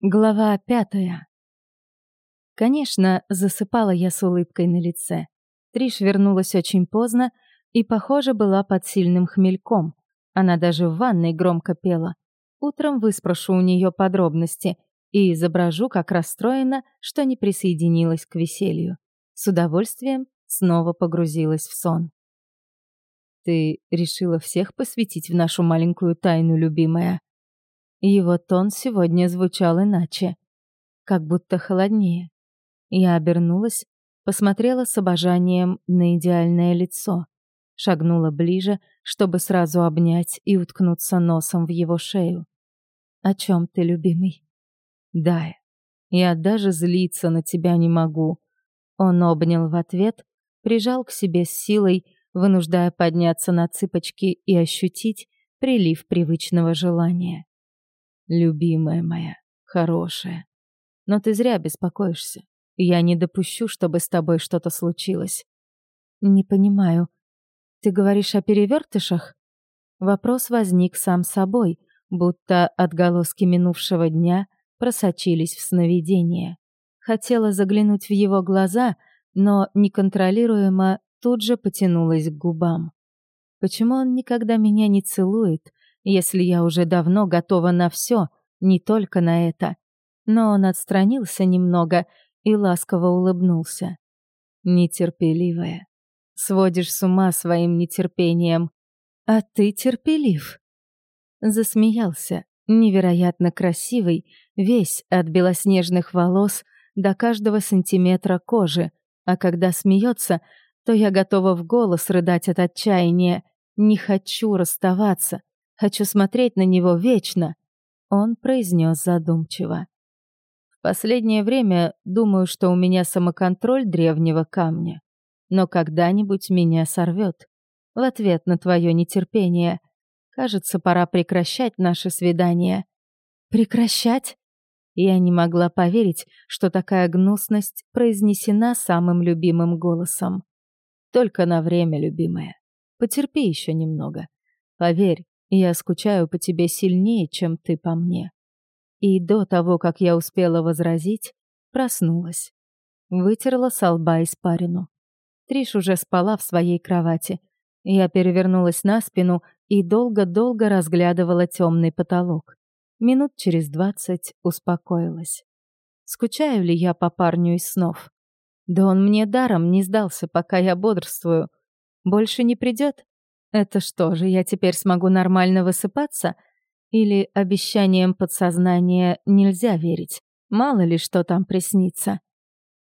Глава пятая. Конечно, засыпала я с улыбкой на лице. Триш вернулась очень поздно и, похоже, была под сильным хмельком. Она даже в ванной громко пела. Утром выспрошу у нее подробности и изображу, как расстроена, что не присоединилась к веселью. С удовольствием снова погрузилась в сон. «Ты решила всех посвятить в нашу маленькую тайну, любимая?» Его тон сегодня звучал иначе, как будто холоднее. Я обернулась, посмотрела с обожанием на идеальное лицо, шагнула ближе, чтобы сразу обнять и уткнуться носом в его шею. «О чем ты, любимый?» «Да, я даже злиться на тебя не могу». Он обнял в ответ, прижал к себе с силой, вынуждая подняться на цыпочки и ощутить прилив привычного желания. Любимая моя, хорошая. Но ты зря беспокоишься. Я не допущу, чтобы с тобой что-то случилось. Не понимаю. Ты говоришь о перевертышах? Вопрос возник сам собой, будто отголоски минувшего дня просочились в сновидение. Хотела заглянуть в его глаза, но неконтролируемо тут же потянулась к губам. Почему он никогда меня не целует, если я уже давно готова на все, не только на это. Но он отстранился немного и ласково улыбнулся. Нетерпеливая. Сводишь с ума своим нетерпением. А ты терпелив. Засмеялся, невероятно красивый, весь от белоснежных волос до каждого сантиметра кожи, а когда смеется, то я готова в голос рыдать от отчаяния. Не хочу расставаться, Хочу смотреть на него вечно», — он произнес задумчиво. «В последнее время думаю, что у меня самоконтроль древнего камня, но когда-нибудь меня сорвет. В ответ на твое нетерпение. Кажется, пора прекращать наше свидание». «Прекращать?» Я не могла поверить, что такая гнусность произнесена самым любимым голосом. «Только на время, любимая. Потерпи еще немного. Поверь, я скучаю по тебе сильнее, чем ты по мне. И до того, как я успела возразить, проснулась. Вытерла со лба испарину. Триш уже спала в своей кровати. Я перевернулась на спину и долго-долго разглядывала темный потолок. Минут через двадцать успокоилась. Скучаю ли я по парню из снов? Да он мне даром не сдался, пока я бодрствую. Больше не придет? Это что же, я теперь смогу нормально высыпаться? Или обещаниям подсознания нельзя верить? Мало ли что там приснится.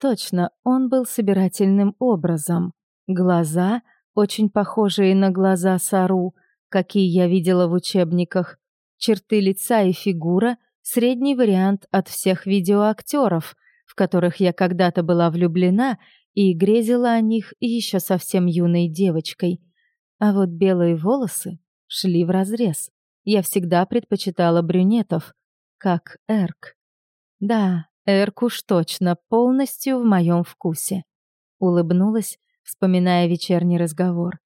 Точно, он был собирательным образом. Глаза, очень похожие на глаза Сару, какие я видела в учебниках. Черты лица и фигура — средний вариант от всех видеоактеров, в которых я когда-то была влюблена и грезила о них еще совсем юной девочкой — а вот белые волосы шли вразрез. Я всегда предпочитала брюнетов, как Эрк. Да, Эрк уж точно полностью в моем вкусе. Улыбнулась, вспоминая вечерний разговор.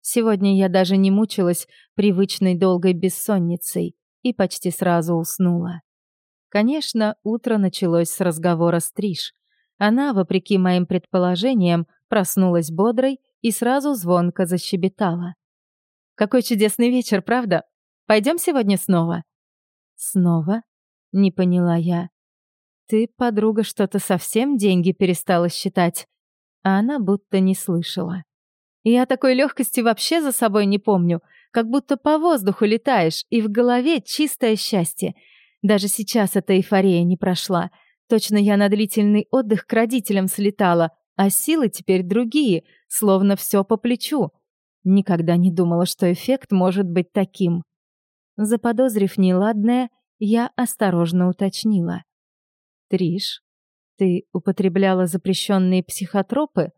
Сегодня я даже не мучилась привычной долгой бессонницей и почти сразу уснула. Конечно, утро началось с разговора с Триш. Она, вопреки моим предположениям, проснулась бодрой и сразу звонко защебетала. «Какой чудесный вечер, правда? Пойдем сегодня снова?» «Снова?» — не поняла я. «Ты, подруга, что-то совсем деньги перестала считать?» А она будто не слышала. «Я такой легкости вообще за собой не помню, как будто по воздуху летаешь, и в голове чистое счастье. Даже сейчас эта эйфория не прошла. Точно я на длительный отдых к родителям слетала, а силы теперь другие, словно все по плечу. Никогда не думала, что эффект может быть таким. Заподозрив неладное, я осторожно уточнила. «Триш, ты употребляла запрещенные психотропы?»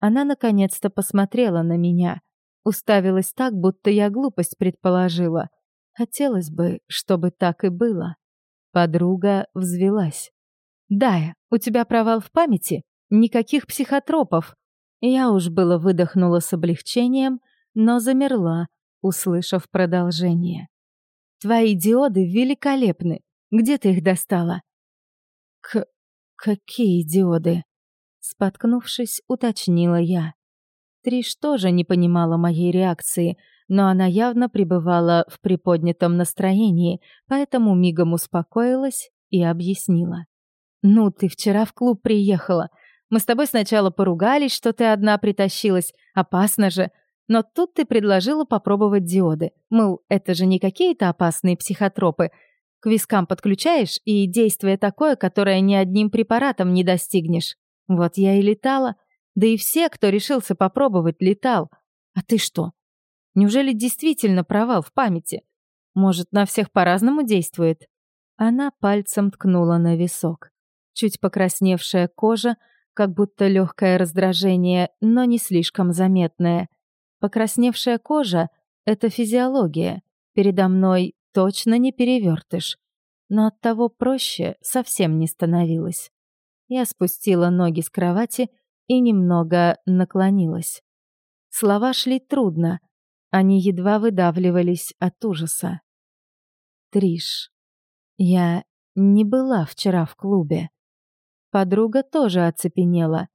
Она наконец-то посмотрела на меня, уставилась так, будто я глупость предположила. Хотелось бы, чтобы так и было. Подруга взвелась. «Дая, у тебя провал в памяти? Никаких психотропов. Я уж было выдохнула с облегчением, но замерла, услышав продолжение. Твои диоды великолепны. Где ты их достала?» «К... какие диоды?» Споткнувшись, уточнила я. Триш тоже не понимала моей реакции, но она явно пребывала в приподнятом настроении, поэтому мигом успокоилась и объяснила. «Ну, ты вчера в клуб приехала. Мы с тобой сначала поругались, что ты одна притащилась. Опасно же. Но тут ты предложила попробовать диоды. Мыл, это же не какие-то опасные психотропы. К вискам подключаешь, и действие такое, которое ни одним препаратом не достигнешь. Вот я и летала. Да и все, кто решился попробовать, летал. А ты что? Неужели действительно провал в памяти? Может, на всех по-разному действует? Она пальцем ткнула на висок. Чуть покрасневшая кожа, как будто легкое раздражение, но не слишком заметное. Покрасневшая кожа — это физиология. Передо мной точно не перевертыш. Но от того проще совсем не становилось. Я спустила ноги с кровати и немного наклонилась. Слова шли трудно, они едва выдавливались от ужаса. Триш. Я не была вчера в клубе. Подруга тоже оцепенела.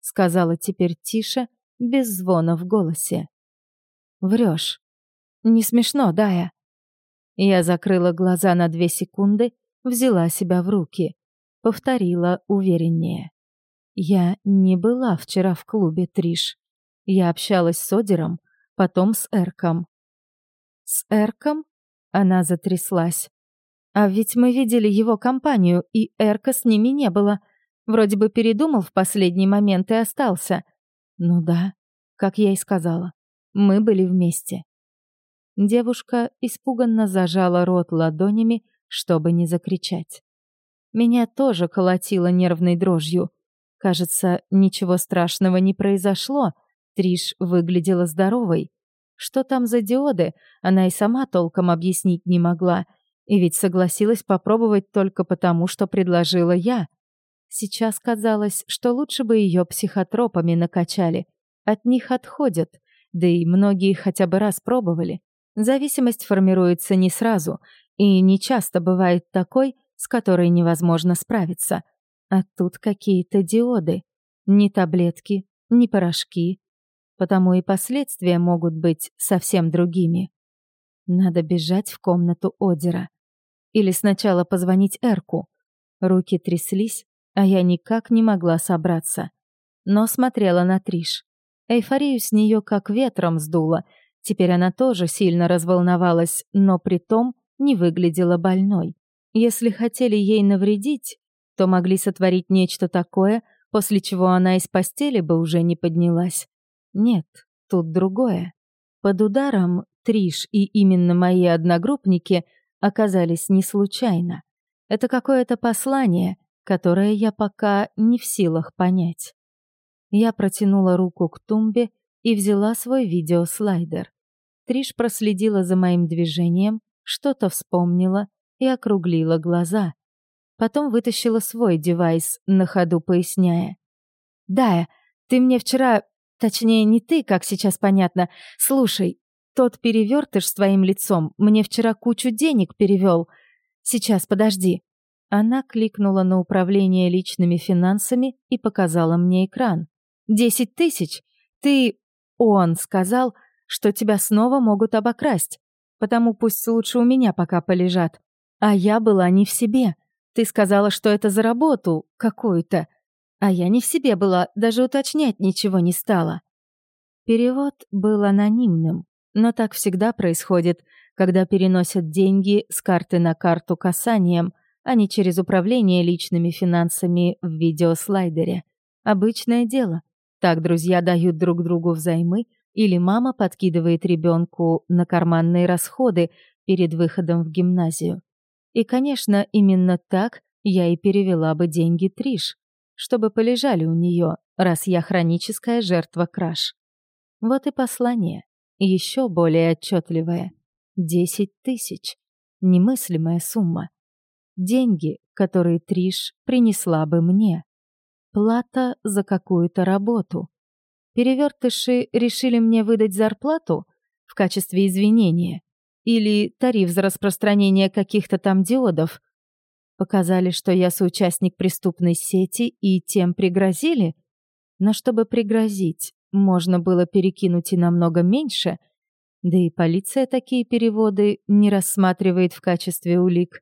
Сказала теперь тише, без звона в голосе. Врешь. Не смешно, Дая. Я закрыла глаза на две секунды, взяла себя в руки. Повторила увереннее. Я не была вчера в клубе, Триш. Я общалась с Одером, потом с Эрком. С Эрком? Она затряслась. А ведь мы видели его компанию, и Эрка с ними не было. Вроде бы передумал в последний момент и остался. Ну да, как я и сказала. Мы были вместе. Девушка испуганно зажала рот ладонями, чтобы не закричать. Меня тоже колотило нервной дрожью. Кажется, ничего страшного не произошло. Триш выглядела здоровой. Что там за диоды, она и сама толком объяснить не могла. И ведь согласилась попробовать только потому, что предложила я. Сейчас казалось, что лучше бы ее психотропами накачали. От них отходят, да и многие хотя бы раз пробовали. Зависимость формируется не сразу, и не часто бывает такой, с которой невозможно справиться. А тут какие-то диоды. Ни таблетки, ни порошки. Потому и последствия могут быть совсем другими. Надо бежать в комнату Одера. Или сначала позвонить Эрку. Руки тряслись, а я никак не могла собраться. Но смотрела на Триш. Эйфорию с нее как ветром сдуло. Теперь она тоже сильно разволновалась, но при том не выглядела больной. Если хотели ей навредить, то могли сотворить нечто такое, после чего она из постели бы уже не поднялась. Нет, тут другое. Под ударом Триш и именно мои одногруппники оказались не случайно. Это какое-то послание, которое я пока не в силах понять. Я протянула руку к тумбе и взяла свой видеослайдер. Триш проследила за моим движением, что-то вспомнила и округлила глаза. Потом вытащила свой девайс, на ходу поясняя. «Дая, ты мне вчера... Точнее, не ты, как сейчас понятно. Слушай, тот перевертыш с твоим лицом мне вчера кучу денег перевел. Сейчас, подожди. Она кликнула на управление личными финансами и показала мне экран. «Десять тысяч? Ты...» Он сказал, что тебя снова могут обокрасть, потому пусть лучше у меня пока полежат. А я была не в себе. Ты сказала, что это за работу какую-то. А я не в себе была, даже уточнять ничего не стала. Перевод был анонимным, но так всегда происходит, когда переносят деньги с карты на карту касанием, а не через управление личными финансами в видеослайдере. Обычное дело. Так друзья дают друг другу взаймы, или мама подкидывает ребенку на карманные расходы перед выходом в гимназию. И, конечно, именно так я и перевела бы деньги Триш, чтобы полежали у нее, раз я хроническая жертва краж. Вот и послание, еще более отчетливое. Десять тысяч. Немыслимая сумма. Деньги, которые Триш принесла бы мне. Плата за какую-то работу. Перевертыши решили мне выдать зарплату в качестве извинения или тариф за распространение каких-то там диодов. Показали, что я соучастник преступной сети и тем пригрозили? Но чтобы пригрозить, можно было перекинуть и намного меньше, да и полиция такие переводы не рассматривает в качестве улик.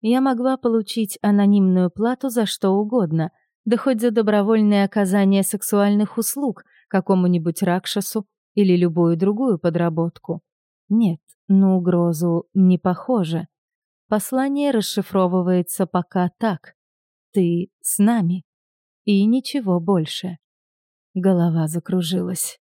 Я могла получить анонимную плату за что угодно, да хоть за добровольное оказание сексуальных услуг какому-нибудь Ракшасу или любую другую подработку. Нет, на угрозу не похоже. Послание расшифровывается пока так. Ты с нами. И ничего больше. Голова закружилась.